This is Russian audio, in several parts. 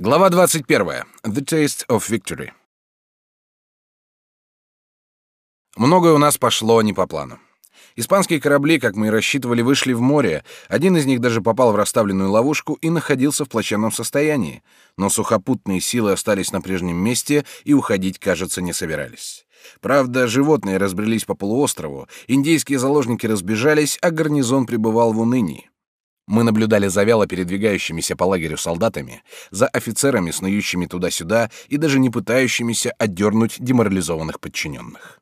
Глава 21. The Taste of Victory. Многое у нас пошло не по плану. Испанские корабли, как мы и рассчитывали, вышли в море. Один из них даже попал в расставленную ловушку и находился в плачевном состоянии. Но сухопутные силы остались на прежнем месте и уходить, кажется, не собирались. Правда, животные разбрелись по полуострову, индейские заложники разбежались, а гарнизон пребывал в унынии. Мы наблюдали за вяло передвигающимися по лагерю солдатами, за офицерами, снующими туда-сюда и даже не пытающимися отдернуть деморализованных подчиненных.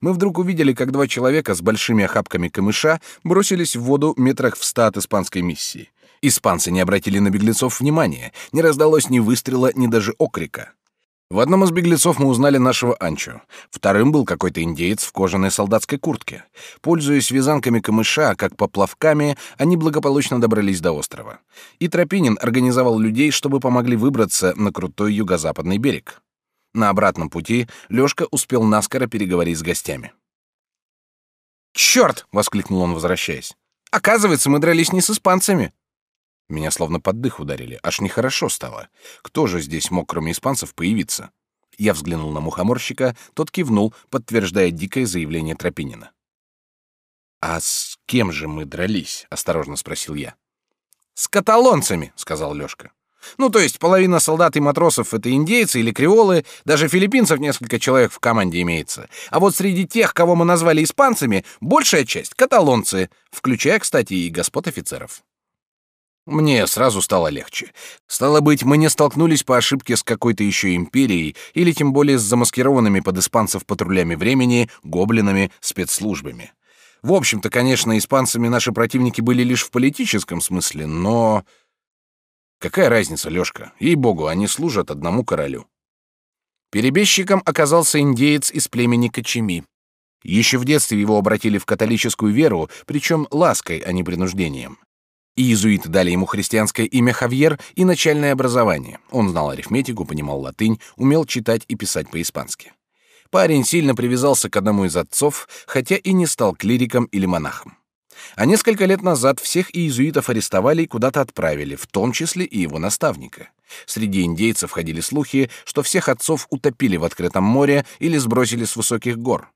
Мы вдруг увидели, как два человека с большими охапками камыша бросились в воду метрах в ста от испанской миссии. Испанцы не обратили на беглецов внимания, не раздалось ни выстрела, ни даже окрика. В одном из беглецов мы узнали нашего Анчо. Вторым был какой-то индеец в кожаной солдатской куртке. Пользуясь вязанками камыша, как поплавками, они благополучно добрались до острова. И Тропинин организовал людей, чтобы помогли выбраться на крутой юго-западный берег. На обратном пути Лёшка успел наскоро переговорить с гостями. «Чёрт!» — воскликнул он, возвращаясь. «Оказывается, мы дрались не с испанцами!» Меня словно под дых ударили, аж нехорошо стало. Кто же здесь мог, кроме испанцев, появиться? Я взглянул на мухоморщика, тот кивнул, подтверждая дикое заявление Тропинина. «А с кем же мы дрались?» — осторожно спросил я. «С каталонцами», — сказал Лёшка. «Ну, то есть половина солдат и матросов — это индейцы или креолы, даже филиппинцев несколько человек в команде имеется. А вот среди тех, кого мы назвали испанцами, большая часть — каталонцы, включая, кстати, и господ офицеров». Мне сразу стало легче. Стало быть, мы не столкнулись по ошибке с какой-то еще империей, или тем более с замаскированными под испанцев патрулями времени, гоблинами, спецслужбами. В общем-то, конечно, испанцами наши противники были лишь в политическом смысле, но... Какая разница, Лёшка? Ей-богу, они служат одному королю. Перебежчиком оказался индеец из племени Качеми. Еще в детстве его обратили в католическую веру, причем лаской, а не принуждением. Иезуиты дали ему христианское имя Хавьер и начальное образование. Он знал арифметику, понимал латынь, умел читать и писать по-испански. Парень сильно привязался к одному из отцов, хотя и не стал клириком или монахом. А несколько лет назад всех иезуитов арестовали и куда-то отправили, в том числе и его наставника. Среди индейцев ходили слухи, что всех отцов утопили в открытом море или сбросили с высоких гор.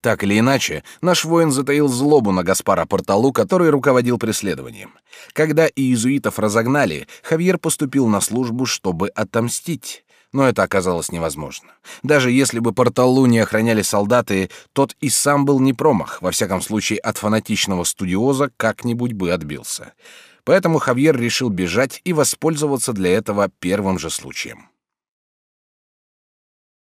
Так или иначе, наш воин затаил злобу на Гаспара Порталу, который руководил преследованием. Когда иезуитов разогнали, Хавьер поступил на службу, чтобы отомстить. Но это оказалось невозможно. Даже если бы Порталу не охраняли солдаты, тот и сам был не промах, во всяком случае от фанатичного студиоза как-нибудь бы отбился. Поэтому Хавьер решил бежать и воспользоваться для этого первым же случаем.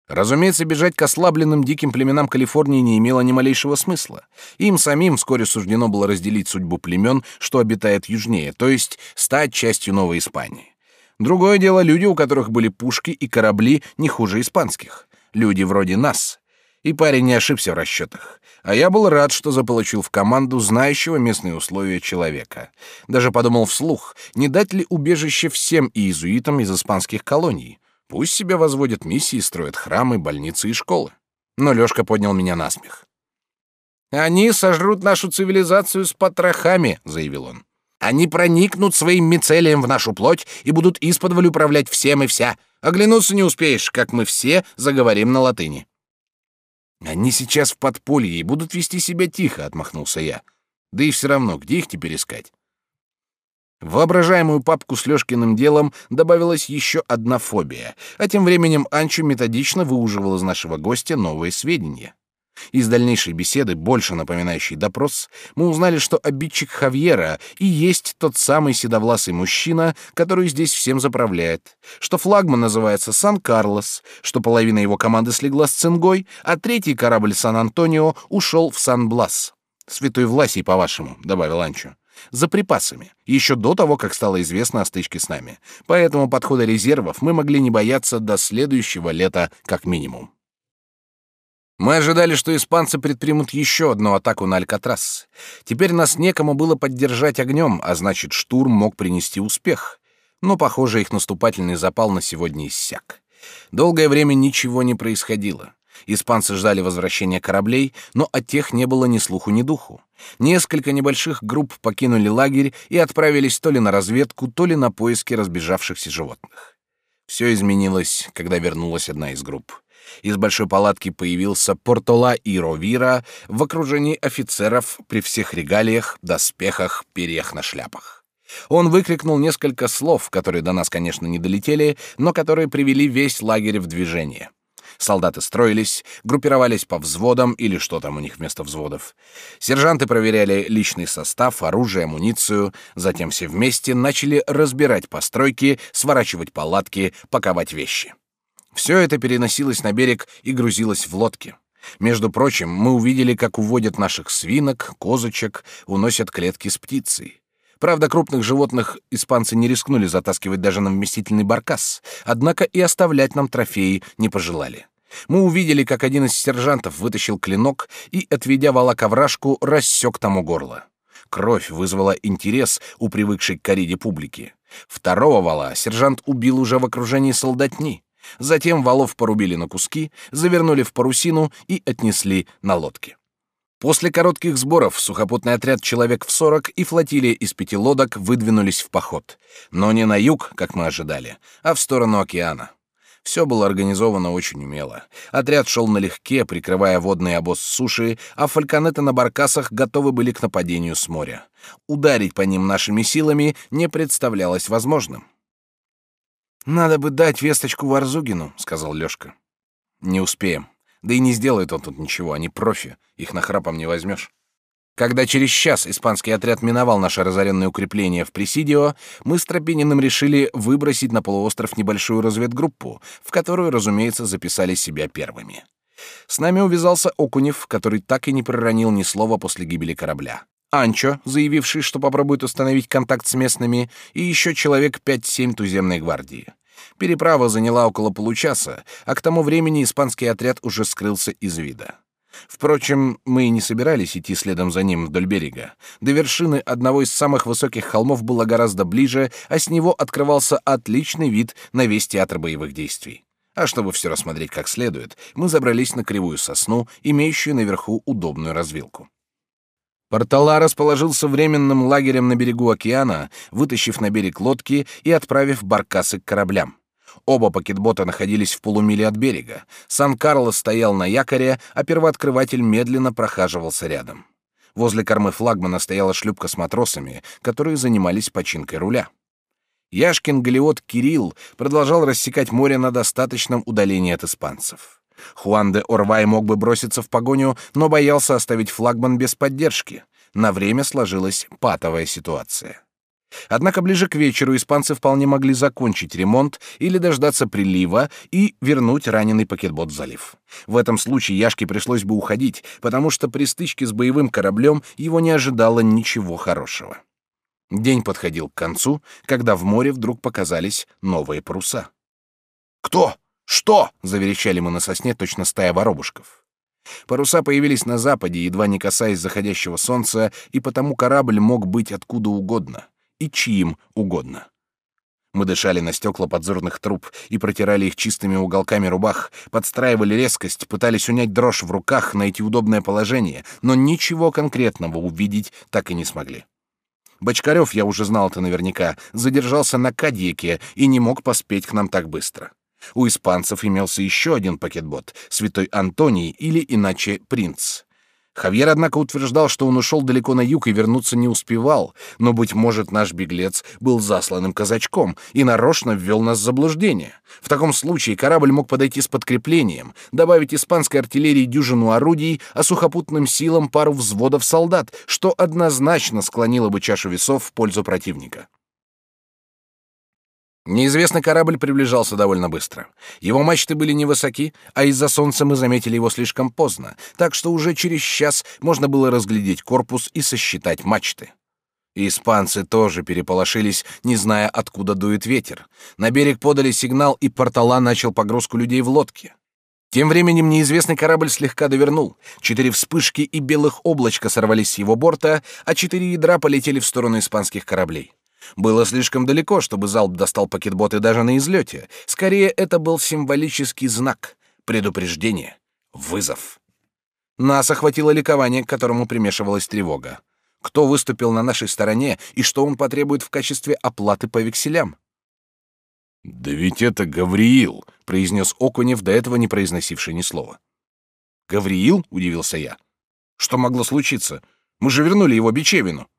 Разумеется, бежать к ослабленным диким племенам Калифорнии не имело ни малейшего смысла. Им самим вскоре суждено было разделить судьбу племен, что обитает южнее, то есть стать частью Новой Испании. Другое дело люди, у которых были пушки и корабли не хуже испанских. Люди вроде нас. И парень не ошибся в расчетах. А я был рад, что заполучил в команду знающего местные условия человека. Даже подумал вслух, не дать ли убежище всем иезуитам из испанских колоний. Пусть себе возводят миссии, строят храмы, больницы и школы. Но Лёшка поднял меня на смех. «Они сожрут нашу цивилизацию с потрохами», — заявил он. «Они проникнут своим мицелием в нашу плоть и будут исподволь управлять всем и вся. Оглянуться не успеешь, как мы все заговорим на латыни». «Они сейчас в подполье и будут вести себя тихо», — отмахнулся я. «Да и все равно, где их теперь искать?» В воображаемую папку с Лёшкиным делом добавилась еще одна фобия, а тем временем Анчу методично выуживал из нашего гостя новые сведения. Из дальнейшей беседы, больше напоминающей допрос, мы узнали, что обидчик Хавьера и есть тот самый седовласый мужчина, который здесь всем заправляет, что флагман называется Сан-Карлос, что половина его команды слегла с цингой, а третий корабль Сан-Антонио ушел в Сан-Блас. «Святой Власий, по-вашему», — добавил Анчо за припасами, еще до того, как стало известно о стычке с нами. Поэтому подхода резервов мы могли не бояться до следующего лета как минимум. Мы ожидали, что испанцы предпримут еще одну атаку на Алькатрас. Теперь нас некому было поддержать огнем, а значит, штурм мог принести успех. Но, похоже, их наступательный запал на сегодня иссяк. Долгое время ничего не происходило. Испанцы ждали возвращения кораблей, но от тех не было ни слуху, ни духу. Несколько небольших групп покинули лагерь и отправились то ли на разведку, то ли на поиски разбежавшихся животных. Все изменилось, когда вернулась одна из групп. Из большой палатки появился Портола и Ровира в окружении офицеров при всех регалиях, доспехах, перьях на шляпах. Он выкрикнул несколько слов, которые до нас, конечно, не долетели, но которые привели весь лагерь в движение. Солдаты строились, группировались по взводам или что там у них вместо взводов. Сержанты проверяли личный состав, оружие, амуницию, затем все вместе начали разбирать постройки, сворачивать палатки, паковать вещи. Все это переносилось на берег и грузилось в лодки. Между прочим, мы увидели, как уводят наших свинок, козочек, уносят клетки с птицей. Правда, крупных животных испанцы не рискнули затаскивать даже на вместительный баркас, однако и оставлять нам трофеи не пожелали. Мы увидели, как один из сержантов вытащил клинок и, отведя вала к рассек тому горло. Кровь вызвала интерес у привыкшей к кориде публики. Второго вала сержант убил уже в окружении солдатни. Затем валов порубили на куски, завернули в парусину и отнесли на лодке. После коротких сборов сухопутный отряд человек в сорок и флотилия из пяти лодок выдвинулись в поход, но не на юг, как мы ожидали, а в сторону океана. Все было организовано очень умело. Отряд шел налегке, прикрывая водный обоз суши, а фальконеты на баркасах готовы были к нападению с моря. Ударить по ним нашими силами не представлялось возможным. «Надо бы дать весточку Варзугину», — сказал Лёшка. «Не успеем. Да и не сделает он тут ничего, они профи, их нахрапом не возьмешь. Когда через час испанский отряд миновал наше разоренное укрепление в Пресидио, мы с Тропининым решили выбросить на полуостров небольшую разведгруппу, в которую, разумеется, записали себя первыми. С нами увязался Окунев, который так и не проронил ни слова после гибели корабля. Анчо, заявивший, что попробует установить контакт с местными, и еще человек 5-7 туземной гвардии. Переправа заняла около получаса, а к тому времени испанский отряд уже скрылся из вида. Впрочем, мы и не собирались идти следом за ним вдоль берега. До вершины одного из самых высоких холмов было гораздо ближе, а с него открывался отличный вид на весь театр боевых действий. А чтобы все рассмотреть как следует, мы забрались на кривую сосну, имеющую наверху удобную развилку. Портала расположился временным лагерем на берегу океана, вытащив на берег лодки и отправив баркасы к кораблям. Оба пакетбота находились в полумиле от берега. Сан-Карлос стоял на якоре, а первооткрыватель медленно прохаживался рядом. Возле кормы флагмана стояла шлюпка с матросами, которые занимались починкой руля. Яшкин галеот Кирилл продолжал рассекать море на достаточном удалении от испанцев. Хуан де Орвай мог бы броситься в погоню, но боялся оставить флагман без поддержки. На время сложилась патовая ситуация. Однако ближе к вечеру испанцы вполне могли закончить ремонт или дождаться прилива и вернуть раненый пакетбот в залив. В этом случае Яшке пришлось бы уходить, потому что при стычке с боевым кораблем его не ожидало ничего хорошего. День подходил к концу, когда в море вдруг показались новые паруса. «Кто? Что?» — заверещали мы на сосне, точно стая воробушков. Паруса появились на западе, едва не касаясь заходящего солнца, и потому корабль мог быть откуда угодно — и чьим угодно. Мы дышали на стекла подзорных труб и протирали их чистыми уголками рубах, подстраивали резкость, пытались унять дрожь в руках, найти удобное положение, но ничего конкретного увидеть так и не смогли. Бочкарев, я уже знал это наверняка, задержался на Кадьяке и не мог поспеть к нам так быстро. У испанцев имелся еще один пакетбот, Святой Антоний или иначе Принц. Хавьер, однако, утверждал, что он ушел далеко на юг и вернуться не успевал, но, быть может, наш беглец был засланным казачком и нарочно ввел нас в заблуждение. В таком случае корабль мог подойти с подкреплением, добавить испанской артиллерии дюжину орудий, а сухопутным силам пару взводов солдат, что однозначно склонило бы чашу весов в пользу противника. Неизвестный корабль приближался довольно быстро. Его мачты были невысоки, а из-за солнца мы заметили его слишком поздно, так что уже через час можно было разглядеть корпус и сосчитать мачты. испанцы тоже переполошились, не зная, откуда дует ветер. На берег подали сигнал, и Портала начал погрузку людей в лодки. Тем временем неизвестный корабль слегка довернул. Четыре вспышки и белых облачка сорвались с его борта, а четыре ядра полетели в сторону испанских кораблей. Было слишком далеко, чтобы залп достал пакетботы даже на излете. Скорее, это был символический знак, предупреждение. Вызов. Нас охватило ликование, к которому примешивалась тревога. Кто выступил на нашей стороне и что он потребует в качестве оплаты по векселям? «Да ведь это Гавриил», — произнес Окунев, до этого не произносивший ни слова. «Гавриил?» — удивился я. «Что могло случиться? Мы же вернули его Бичевину».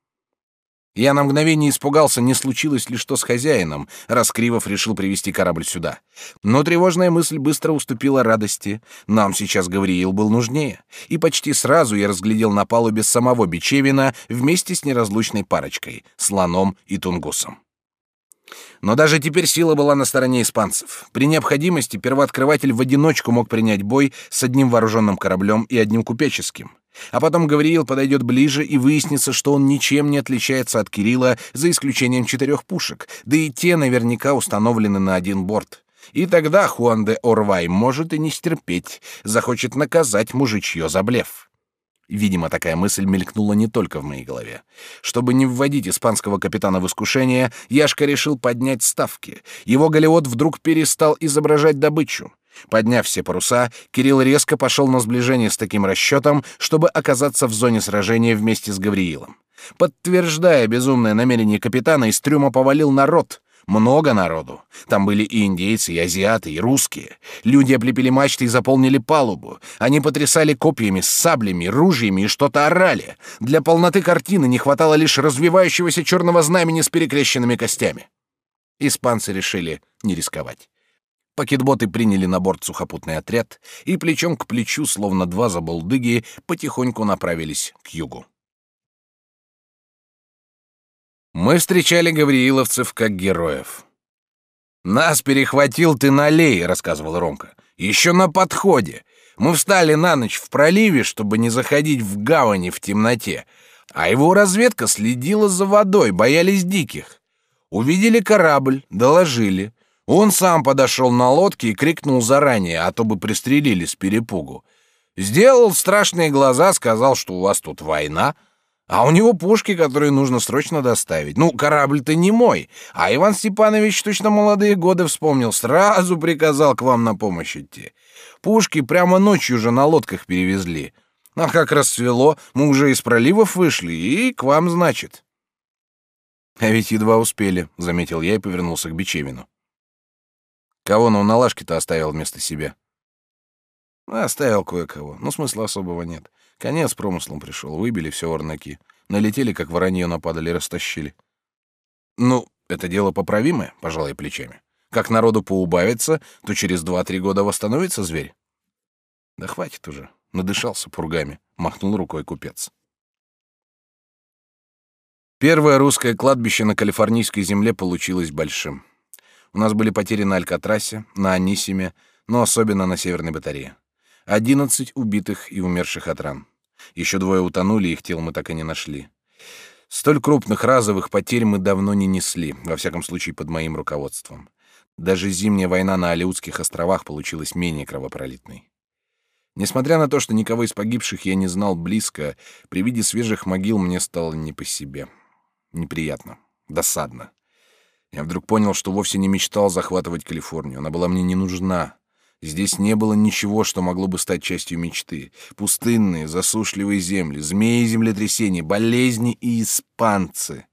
Я на мгновение испугался, не случилось ли что с хозяином, раз Кривов решил привести корабль сюда. Но тревожная мысль быстро уступила радости. Нам сейчас Гавриил был нужнее. И почти сразу я разглядел на палубе самого Бичевина вместе с неразлучной парочкой — слоном и тунгусом. Но даже теперь сила была на стороне испанцев. При необходимости первооткрыватель в одиночку мог принять бой с одним вооруженным кораблем и одним купеческим. А потом Гавриил подойдет ближе и выяснится, что он ничем не отличается от Кирилла, за исключением четырех пушек, да и те наверняка установлены на один борт. И тогда Хуан де Орвай может и не стерпеть, захочет наказать мужичье за блеф. Видимо, такая мысль мелькнула не только в моей голове. Чтобы не вводить испанского капитана в искушение, Яшка решил поднять ставки. Его галеот вдруг перестал изображать добычу. Подняв все паруса, Кирилл резко пошел на сближение с таким расчетом, чтобы оказаться в зоне сражения вместе с Гавриилом. Подтверждая безумное намерение капитана, из трюма повалил народ. Много народу. Там были и индейцы, и азиаты, и русские. Люди облепили мачты и заполнили палубу. Они потрясали копьями, саблями, ружьями и что-то орали. Для полноты картины не хватало лишь развивающегося черного знамени с перекрещенными костями. Испанцы решили не рисковать. Пакетботы приняли на борт сухопутный отряд и плечом к плечу, словно два забулдыги, потихоньку направились к югу. Мы встречали гаврииловцев как героев. «Нас перехватил ты налей», — рассказывал Ромка. «Еще на подходе. Мы встали на ночь в проливе, чтобы не заходить в гавани в темноте, а его разведка следила за водой, боялись диких. Увидели корабль, доложили. Он сам подошел на лодке и крикнул заранее, а то бы пристрелили с перепугу. Сделал страшные глаза, сказал, что у вас тут война — а у него пушки, которые нужно срочно доставить. Ну, корабль-то не мой. А Иван Степанович точно молодые годы вспомнил. Сразу приказал к вам на помощь идти. Пушки прямо ночью же на лодках перевезли. А как рассвело, мы уже из проливов вышли, и к вам, значит. А ведь едва успели, — заметил я и повернулся к Бичевину. Кого на уналашке-то оставил вместо себя? Оставил кое-кого, но смысла особого нет. Конец промыслом пришел, выбили все орнаки. Налетели, как воронье нападали, растащили. Ну, это дело поправимое, пожалуй, плечами. Как народу поубавится, то через два-три года восстановится зверь. Да хватит уже, надышался пургами, махнул рукой купец. Первое русское кладбище на калифорнийской земле получилось большим. У нас были потери на Алькатрасе, на Анисиме, но особенно на Северной батарее. Одиннадцать убитых и умерших от ран. Еще двое утонули, их тел мы так и не нашли. Столь крупных разовых потерь мы давно не несли, во всяком случае под моим руководством. Даже зимняя война на Алеутских островах получилась менее кровопролитной. Несмотря на то, что никого из погибших я не знал близко, при виде свежих могил мне стало не по себе. Неприятно, досадно. Я вдруг понял, что вовсе не мечтал захватывать Калифорнию. Она была мне не нужна. Здесь не было ничего, что могло бы стать частью мечты. Пустынные, засушливые земли, змеи землетрясения, болезни и испанцы.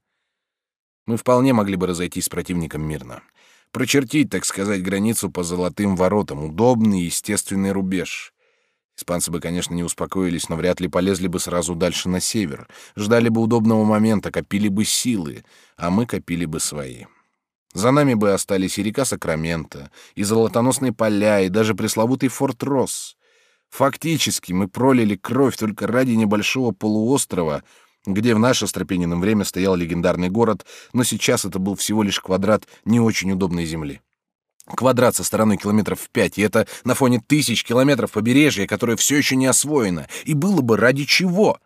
Мы вполне могли бы разойтись с противником мирно. Прочертить, так сказать, границу по золотым воротам. Удобный естественный рубеж. Испанцы бы, конечно, не успокоились, но вряд ли полезли бы сразу дальше на север. Ждали бы удобного момента, копили бы силы, а мы копили бы свои. За нами бы остались и река Сакрамента, и золотоносные поля, и даже пресловутый Форт Росс. Фактически мы пролили кровь только ради небольшого полуострова, где в наше Стропениным время стоял легендарный город, но сейчас это был всего лишь квадрат не очень удобной земли. Квадрат со стороной километров в пять, и это на фоне тысяч километров побережья, которое все еще не освоено. И было бы ради чего?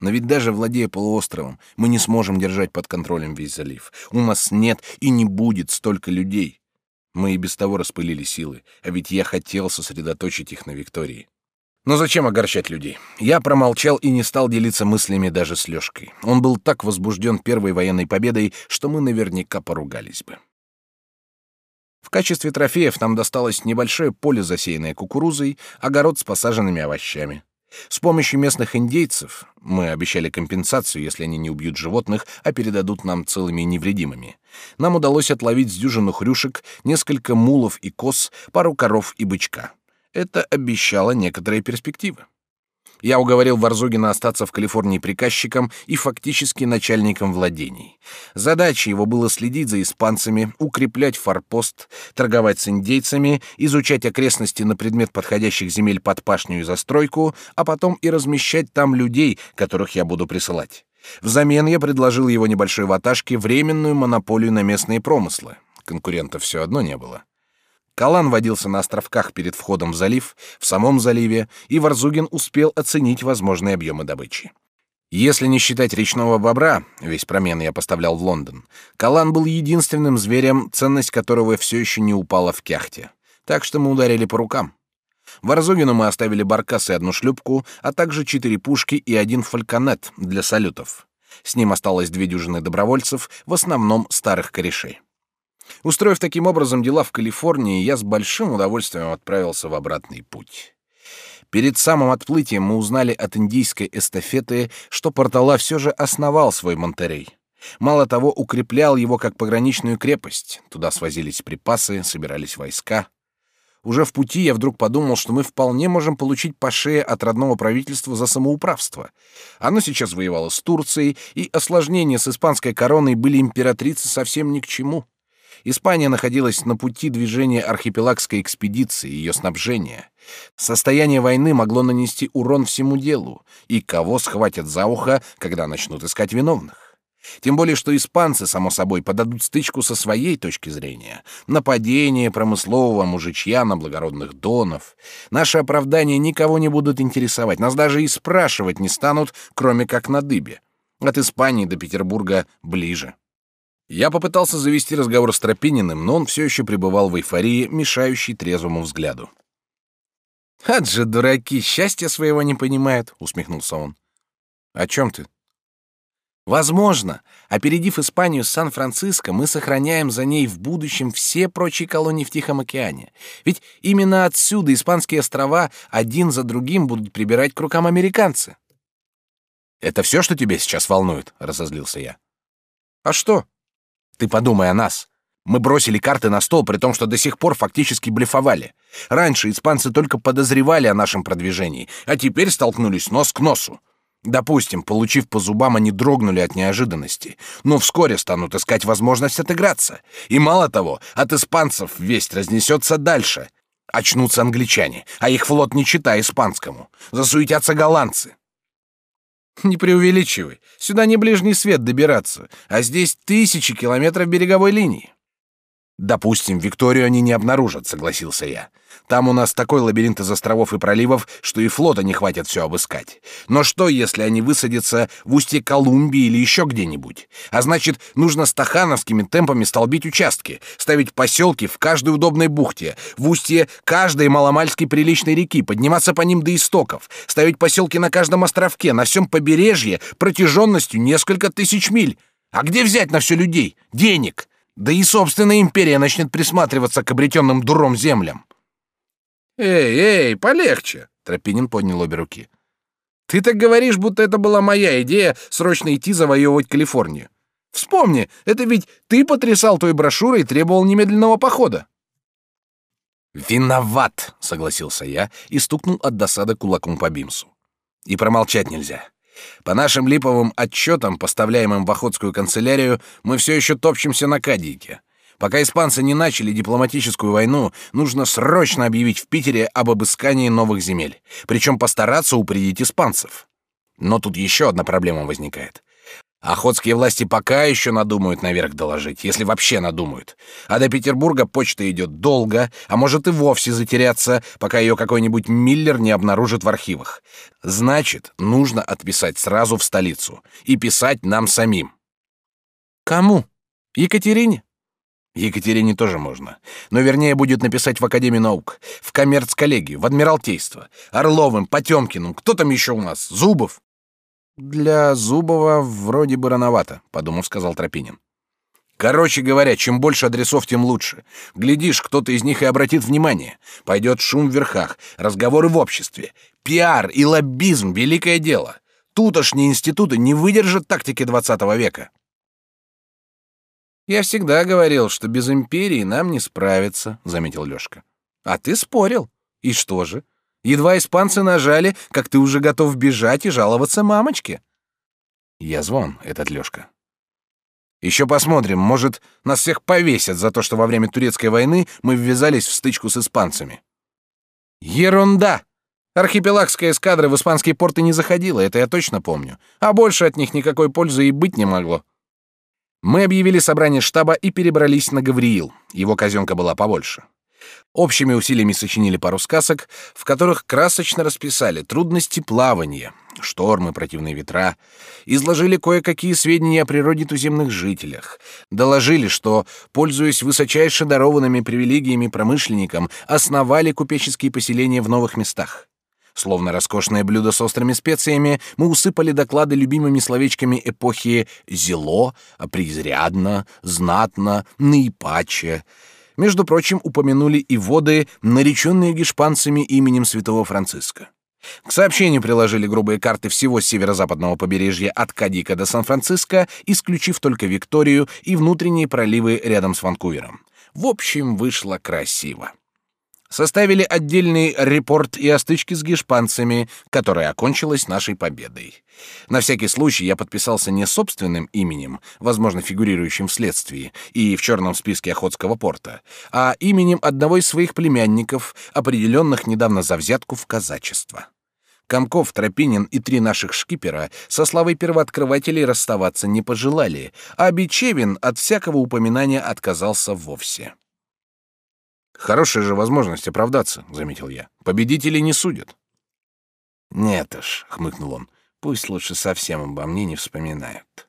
Но ведь даже владея полуостровом, мы не сможем держать под контролем весь залив. У нас нет и не будет столько людей. Мы и без того распылили силы, а ведь я хотел сосредоточить их на Виктории. Но зачем огорчать людей? Я промолчал и не стал делиться мыслями даже с Лёшкой. Он был так возбужден первой военной победой, что мы наверняка поругались бы. В качестве трофеев нам досталось небольшое поле, засеянное кукурузой, огород с посаженными овощами. С помощью местных индейцев мы обещали компенсацию, если они не убьют животных, а передадут нам целыми и невредимыми. Нам удалось отловить с дюжину хрюшек, несколько мулов и коз, пару коров и бычка. Это обещало некоторые перспективы. Я уговорил Варзугина остаться в Калифорнии приказчиком и фактически начальником владений. Задачей его было следить за испанцами, укреплять форпост, торговать с индейцами, изучать окрестности на предмет подходящих земель под пашню и застройку, а потом и размещать там людей, которых я буду присылать. Взамен я предложил его небольшой ваташке временную монополию на местные промыслы. Конкурентов все одно не было. Калан водился на островках перед входом в залив, в самом заливе, и Варзугин успел оценить возможные объемы добычи. Если не считать речного бобра, весь промен я поставлял в Лондон, Калан был единственным зверем, ценность которого все еще не упала в кяхте. Так что мы ударили по рукам. Варзугину мы оставили баркас и одну шлюпку, а также четыре пушки и один фальконет для салютов. С ним осталось две дюжины добровольцев, в основном старых корешей. Устроив таким образом дела в Калифорнии, я с большим удовольствием отправился в обратный путь. Перед самым отплытием мы узнали от индийской эстафеты, что Портала все же основал свой Монтерей. Мало того, укреплял его как пограничную крепость. Туда свозились припасы, собирались войска. Уже в пути я вдруг подумал, что мы вполне можем получить по шее от родного правительства за самоуправство. Оно сейчас воевало с Турцией, и осложнения с испанской короной были императрице совсем ни к чему. Испания находилась на пути движения архипелагской экспедиции и ее снабжения. Состояние войны могло нанести урон всему делу, и кого схватят за ухо, когда начнут искать виновных. Тем более, что испанцы, само собой, подадут стычку со своей точки зрения. Нападение промыслового мужичья на благородных донов. Наши оправдания никого не будут интересовать, нас даже и спрашивать не станут, кроме как на дыбе. От Испании до Петербурга ближе. Я попытался завести разговор с Тропининым, но он все еще пребывал в эйфории, мешающей трезвому взгляду. «От же дураки, счастья своего не понимают», — усмехнулся он. «О чем ты?» «Возможно. Опередив Испанию с Сан-Франциско, мы сохраняем за ней в будущем все прочие колонии в Тихом океане. Ведь именно отсюда испанские острова один за другим будут прибирать к рукам американцы». «Это все, что тебя сейчас волнует?» — разозлился я. «А что?» Ты подумай о нас. Мы бросили карты на стол, при том, что до сих пор фактически блефовали. Раньше испанцы только подозревали о нашем продвижении, а теперь столкнулись нос к носу. Допустим, получив по зубам, они дрогнули от неожиданности, но вскоре станут искать возможность отыграться. И мало того, от испанцев весть разнесется дальше. Очнутся англичане, а их флот не чита испанскому. Засуетятся голландцы. Не преувеличивай. Сюда не ближний свет добираться, а здесь тысячи километров береговой линии. Допустим, Викторию они не обнаружат, согласился я. Там у нас такой лабиринт из островов и проливов, что и флота не хватит все обыскать. Но что, если они высадятся в устье Колумбии или еще где-нибудь? А значит, нужно стахановскими темпами столбить участки, ставить поселки в каждой удобной бухте, в устье каждой маломальски приличной реки, подниматься по ним до истоков, ставить поселки на каждом островке, на всем побережье, протяженностью несколько тысяч миль. А где взять на все людей? Денег? Да и собственная империя начнет присматриваться к обретенным дуром землям. Эй, эй, полегче, Тропинин поднял обе руки. Ты так говоришь, будто это была моя идея срочно идти завоевывать Калифорнию. Вспомни, это ведь ты потрясал той брошюрой и требовал немедленного похода. Виноват, согласился я и стукнул от досады кулаком по бимсу. И промолчать нельзя. По нашим липовым отчетам, поставляемым в Охотскую канцелярию, мы все еще топчемся на Кадийке. Пока испанцы не начали дипломатическую войну, нужно срочно объявить в Питере об обыскании новых земель, причем постараться упредить испанцев. Но тут еще одна проблема возникает. Охотские власти пока еще надумают наверх доложить, если вообще надумают. А до Петербурга почта идет долго, а может и вовсе затеряться, пока ее какой-нибудь Миллер не обнаружит в архивах. Значит, нужно отписать сразу в столицу. И писать нам самим. Кому? Екатерине? Екатерине тоже можно. Но вернее будет написать в Академии наук, в коммерц-коллегию, в Адмиралтейство, Орловым, Потемкиным, кто там еще у нас, Зубов. Для Зубова вроде бы рановато, подумав, сказал Тропинин. Короче говоря, чем больше адресов, тем лучше. Глядишь, кто-то из них и обратит внимание. Пойдет шум в верхах, разговоры в обществе. Пиар и лоббизм — великое дело. Тутошние институты не выдержат тактики двадцатого века. «Я всегда говорил, что без империи нам не справиться», — заметил Лёшка. «А ты спорил. И что же? Едва испанцы нажали, как ты уже готов бежать и жаловаться мамочке». Я звон, этот Лёшка. Еще посмотрим, может, нас всех повесят за то, что во время турецкой войны мы ввязались в стычку с испанцами. Ерунда! Архипелагская эскадра в испанские порты не заходила, это я точно помню. А больше от них никакой пользы и быть не могло. Мы объявили собрание штаба и перебрались на Гавриил. Его казенка была побольше. Общими усилиями сочинили пару сказок, в которых красочно расписали трудности плавания, штормы, противные ветра, изложили кое-какие сведения о природе туземных жителях, доложили, что, пользуясь высочайше дарованными привилегиями промышленникам, основали купеческие поселения в новых местах. Словно роскошное блюдо с острыми специями, мы усыпали доклады любимыми словечками эпохи «зело», «преизрядно», «знатно», «наипаче». Между прочим, упомянули и воды, нареченные гешпанцами именем святого Франциска. К сообщению приложили грубые карты всего северо-западного побережья от Кадика до Сан-Франциско, исключив только Викторию и внутренние проливы рядом с Ванкувером. В общем, вышло красиво составили отдельный репорт и о стычке с гешпанцами, которая окончилась нашей победой. На всякий случай я подписался не собственным именем, возможно, фигурирующим в следствии и в черном списке Охотского порта, а именем одного из своих племянников, определенных недавно за взятку в казачество. Комков, Тропинин и три наших шкипера со славой первооткрывателей расставаться не пожелали, а Бичевин от всякого упоминания отказался вовсе. Хорошая же возможность оправдаться, заметил я. Победителей не судят. Нет уж, хмыкнул он. Пусть лучше совсем обо мне не вспоминают.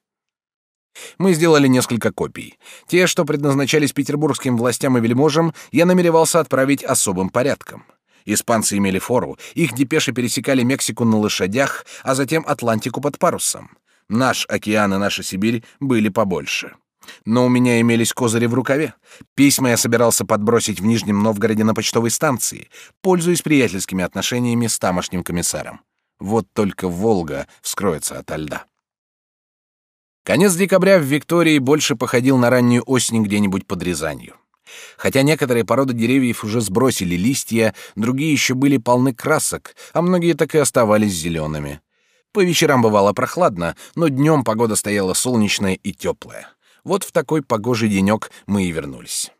Мы сделали несколько копий. Те, что предназначались петербургским властям и вельможам, я намеревался отправить особым порядком. Испанцы имели фору, их депеши пересекали Мексику на лошадях, а затем Атлантику под парусом. Наш океан и наша Сибирь были побольше. Но у меня имелись козыри в рукаве. Письма я собирался подбросить в Нижнем Новгороде на почтовой станции, пользуясь приятельскими отношениями с тамошним комиссаром. Вот только Волга вскроется ото льда. Конец декабря в Виктории больше походил на раннюю осень где-нибудь под Рязанью. Хотя некоторые породы деревьев уже сбросили листья, другие еще были полны красок, а многие так и оставались зелеными. По вечерам бывало прохладно, но днем погода стояла солнечная и теплая. Вот в такой погожий денек мы и вернулись.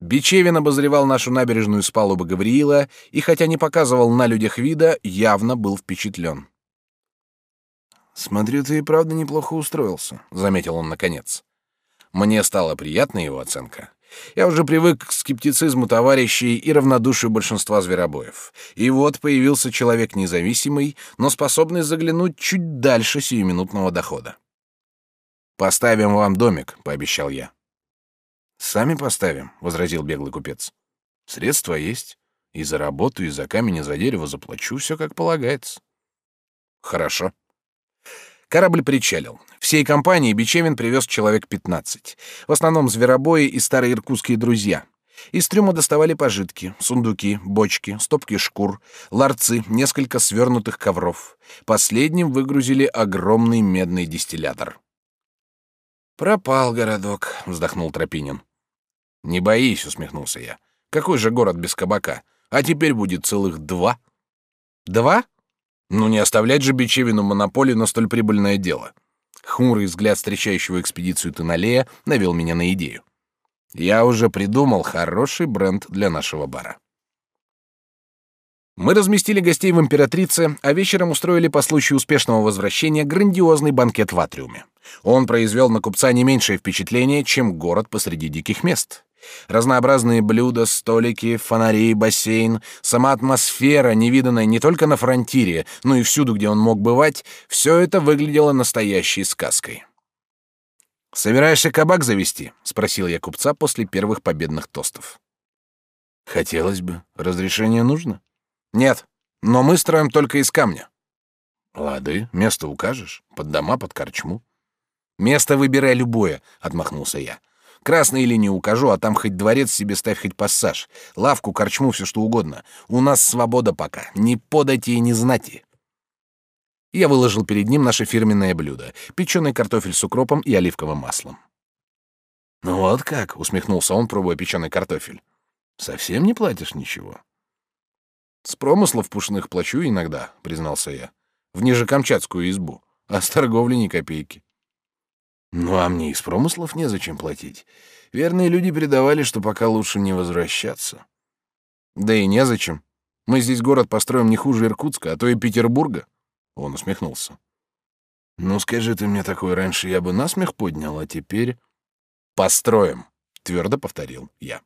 Бичевин обозревал нашу набережную с палубы Гавриила и, хотя не показывал на людях вида, явно был впечатлен. «Смотрю, ты и правда неплохо устроился», — заметил он наконец. Мне стала приятна его оценка. Я уже привык к скептицизму товарищей и равнодушию большинства зверобоев. И вот появился человек независимый, но способный заглянуть чуть дальше сиюминутного дохода. Поставим вам домик, пообещал я. Сами поставим, возразил беглый купец. Средства есть, и за работу, и за камень, и за дерево заплачу, все как полагается. Хорошо. Корабль причалил. Всей компании Бичевин привез человек 15. В основном зверобои и старые иркутские друзья. Из трюма доставали пожитки, сундуки, бочки, стопки шкур, ларцы, несколько свернутых ковров. Последним выгрузили огромный медный дистиллятор. Пропал городок, вздохнул Тропинин. Не боись, усмехнулся я. Какой же город без кабака? А теперь будет целых два. Два? Ну не оставлять же Бичевину монополию на столь прибыльное дело. Хмурый взгляд встречающего экспедицию Теналея навел меня на идею. Я уже придумал хороший бренд для нашего бара. Мы разместили гостей в императрице, а вечером устроили по случаю успешного возвращения грандиозный банкет в атриуме. Он произвел на купца не меньшее впечатление, чем город посреди диких мест. Разнообразные блюда, столики, фонари, бассейн, сама атмосфера, невиданная не только на фронтире, но и всюду, где он мог бывать, все это выглядело настоящей сказкой. «Собираешься кабак завести?» — спросил я купца после первых победных тостов. «Хотелось бы. Разрешение нужно?» Нет, но мы строим только из камня. Лады, место укажешь, под дома, под корчму. Место выбирай любое, отмахнулся я. Красные линии укажу, а там хоть дворец себе ставь, хоть пассаж. Лавку, корчму, все что угодно. У нас свобода пока. Ни подати и ни знати. Я выложил перед ним наше фирменное блюдо — печеный картофель с укропом и оливковым маслом. «Ну вот как», — усмехнулся он, пробуя печеный картофель. «Совсем не платишь ничего?» «С промыслов пушных плачу иногда», — признался я. «В Нижекамчатскую избу. А с торговли ни копейки». Ну а мне из промыслов незачем платить. Верные люди передавали, что пока лучше не возвращаться. Да и незачем. Мы здесь город построим не хуже Иркутска, а то и Петербурга. Он усмехнулся. Ну скажи ты мне такое раньше, я бы насмех поднял, а теперь построим, твердо повторил я.